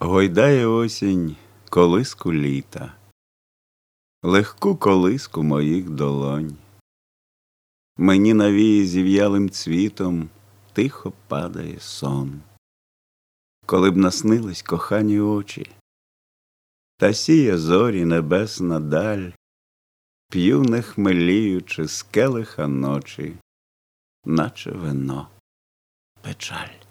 Гойдає осінь колиску літа, легку колиску моїх долонь. Мені навіє зів'ялим цвітом тихо падає сон. Коли б наснились кохані очі, та сіє зорі небесна даль, п'ю, не хмеліючи скелиха ночі, наче вино печаль.